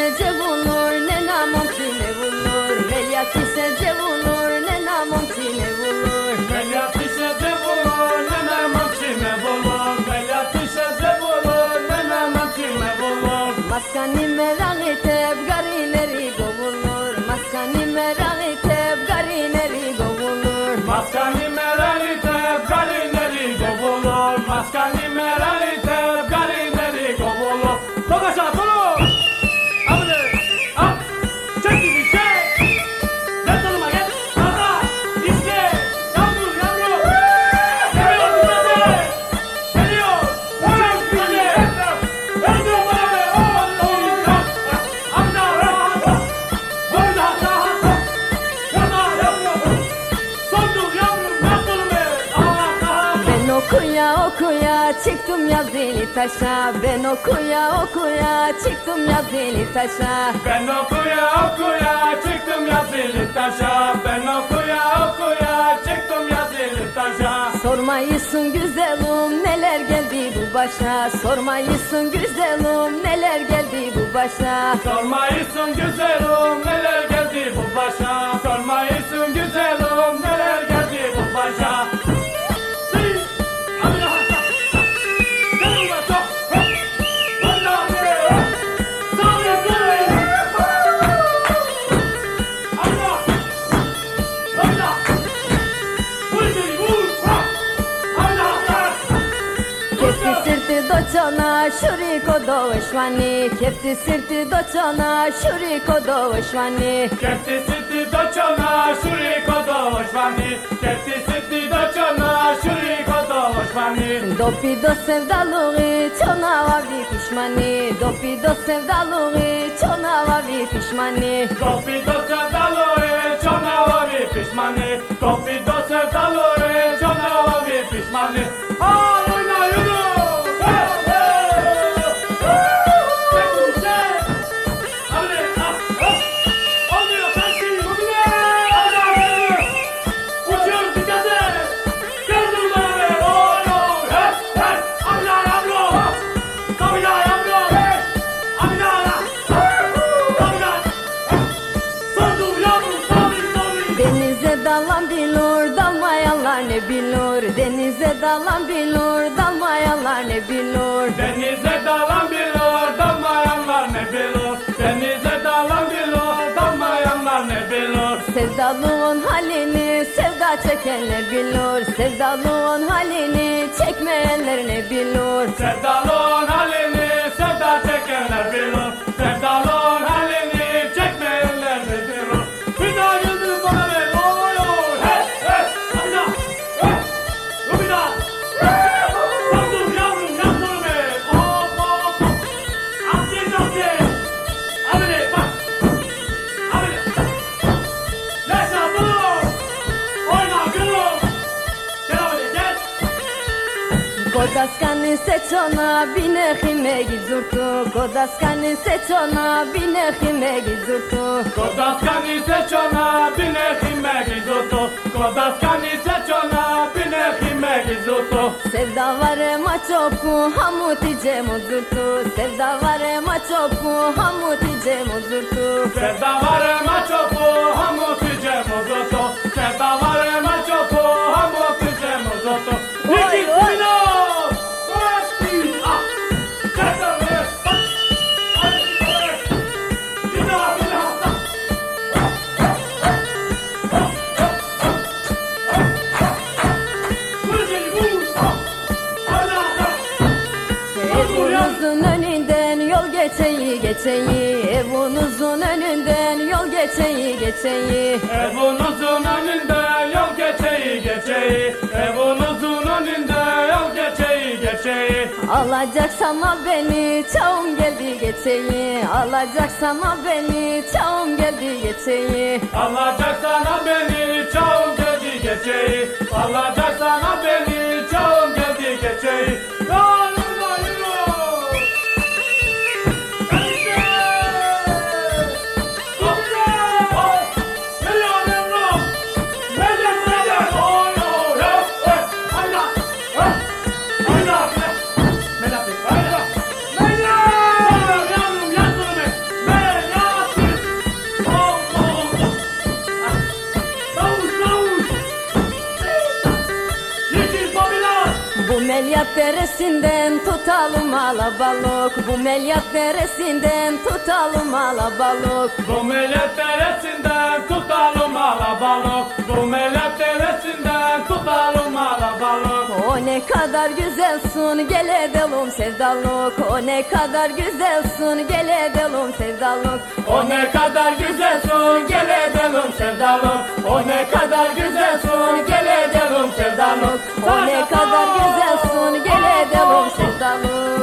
İse cevulur ne namım kime bulur Melyat ise cevulur ne namım kime bulur Melyat ise de bulur, ne namam kime bulur. Melyat ise de bulur, ne namam kime bulur. Maskani merak etip okuya okuya çıktım yazılı taşa. Ben okuya okuya çıktım yazılı taşa. Ben okuya okuya çıktım yazılı taşa. Ben okuya okuya çıktım yazılı taşa. Sormayısın güzelim neler geldi bu başa? Sormayısın güzelim neler geldi bu başa? Sormayısın güzelim neler geldi bu başa? Sormayısın güzelim neler geldi bu başa Hadi rahat. Vur içeri, vur. Hop. Hadi rahat. Kefti sirti doçana şuriko doşvani Kefti sirti Dopi do Dopido sevdaları çona vavi pişmani Dopido sevdaları çona vavi pişmani Dopido sevdaları çona vavi pişmani Dopido dalan bilur dalmayanlar ne bilur Denize dalan bilur, dalmayanlar ne bilur? Denize dalan bilur, dalmayanlar ne bilur? Sevdalığın halini sevda çekenler bilur Sevdalığın halini çekmeyenler ne bilur Sevdalığın Kodaskani seçona bine hime gizurtu Kodaskani seçona bine hime gizurtu Kodaskani sečona, bine hime gizuto. Kodaskani sečona, bine hime gizuto. Sevda var maçoku hamuti cemuzurtu Sevda var maçoku hamuti cemuzurtu Sevda var maçopu, hamu tice mozoto. Sevda var maçopu, hamu tice mozoto. Oy, İki oy. Geçeyi geçeyi Evunuzun önünden yol geçeyi geçeyi. Evunuzun önünde yol geçeyi geçeyi. Evunuzun önünde yol geçeyi geçeyi. Alacaksam beni çağım geldi geçeyi. Alacaksam beni çağım geldi geçeyi. Alacak melyat deresinden tutalım alabalık. Bu melyat deresinden tutalım alabalık. Bu millet deresinden tutalım alabalık. Bu millet deresinden tutalım alabalık. O ne kadar güzelsin gel edelim sevdalık. O ne kadar güzelsin gel edelim sevdalık. O ne kadar güzelsin gel edelim sevdalık. O ne kadar güzelsin gel o ne kadar güzelsin gele devam sevdalım